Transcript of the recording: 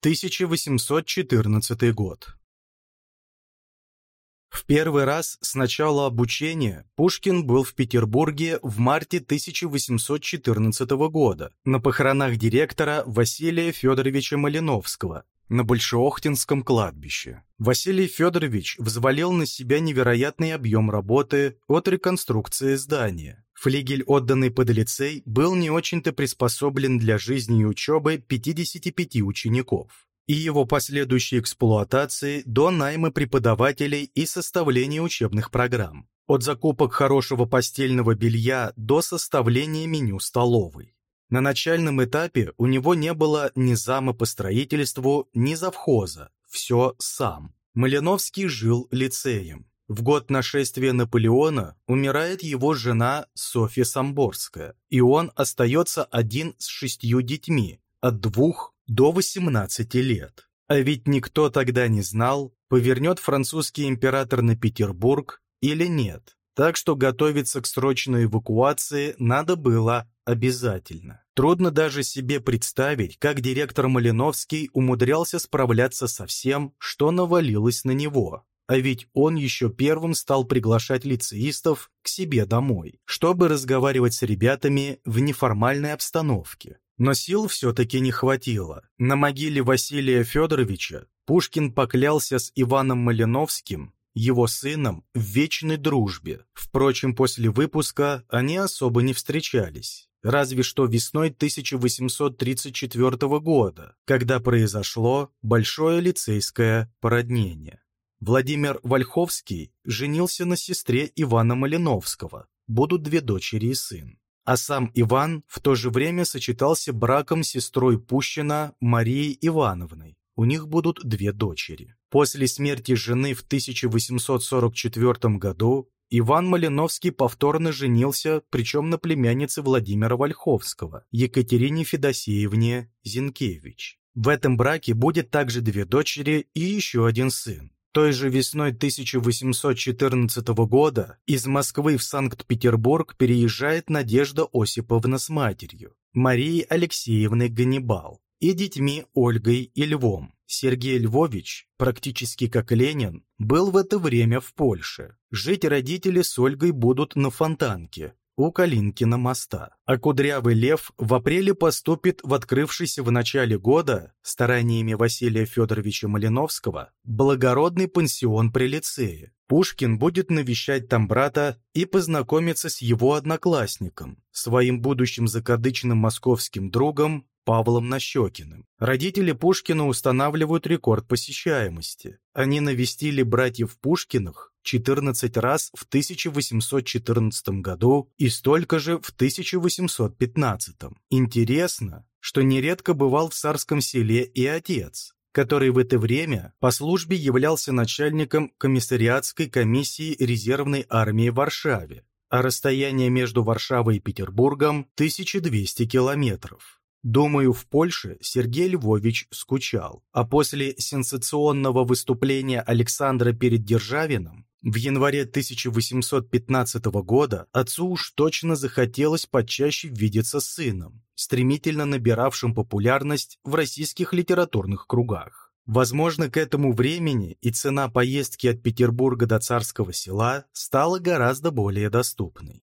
1814 год. В первый раз с начала обучения Пушкин был в Петербурге в марте 1814 года на похоронах директора Василия Федоровича Малиновского на Большеохтинском кладбище. Василий Федорович взвалил на себя невероятный объем работы от реконструкции здания. Флигель, отданный под лицей, был не очень-то приспособлен для жизни и учебы 55 учеников и его последующей эксплуатации до найма преподавателей и составления учебных программ. От закупок хорошего постельного белья до составления меню столовой. На начальном этапе у него не было ни зама по строительству, ни завхоза. Все сам. Малиновский жил лицеем. В год нашествия Наполеона умирает его жена Софья Самборская, и он остается один с шестью детьми, от двух до 18 лет. А ведь никто тогда не знал, повернет французский император на Петербург или нет. Так что готовиться к срочной эвакуации надо было обязательно. Трудно даже себе представить, как директор Малиновский умудрялся справляться со всем, что навалилось на него. А ведь он еще первым стал приглашать лицеистов к себе домой, чтобы разговаривать с ребятами в неформальной обстановке. Но сил все-таки не хватило. На могиле Василия Федоровича Пушкин поклялся с Иваном Малиновским его сыном в вечной дружбе. Впрочем, после выпуска они особо не встречались. Разве что весной 1834 года, когда произошло большое лицейское породнение. Владимир Вольховский женился на сестре Ивана Малиновского, будут две дочери и сын. А сам Иван в то же время сочетался браком с сестрой Пущина Марией Ивановной, у них будут две дочери. После смерти жены в 1844 году Иван Малиновский повторно женился, причем на племяннице Владимира Вольховского, Екатерине Федосеевне Зинкевич. В этом браке будет также две дочери и еще один сын. Той же весной 1814 года из Москвы в Санкт-Петербург переезжает Надежда Осиповна с матерью, Марией Алексеевной Ганнибал и детьми Ольгой и Львом. Сергей Львович, практически как Ленин, был в это время в Польше. Жить родители с Ольгой будут на Фонтанке, у Калинкина моста. А Кудрявый Лев в апреле поступит в открывшийся в начале года стараниями Василия Федоровича Малиновского благородный пансион при лицее. Пушкин будет навещать там брата и познакомиться с его одноклассником, своим будущим закадычным московским другом Павлом Нащекиным. Родители Пушкина устанавливают рекорд посещаемости. Они навестили братьев Пушкиных 14 раз в 1814 году и столько же в 1815. Интересно, что нередко бывал в Царском селе и отец, который в это время по службе являлся начальником комиссариатской комиссии резервной армии в Варшаве, а расстояние между Варшавой и Петербургом 1200 километров. Думаю, в Польше Сергей Львович скучал, а после сенсационного выступления Александра перед Державиным в январе 1815 года отцу уж точно захотелось почаще видеться с сыном, стремительно набиравшим популярность в российских литературных кругах. Возможно, к этому времени и цена поездки от Петербурга до Царского села стала гораздо более доступной.